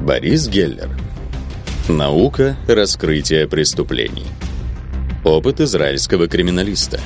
Борис Геллер. Наука раскрытия преступлений. Опыт израильского криминалиста.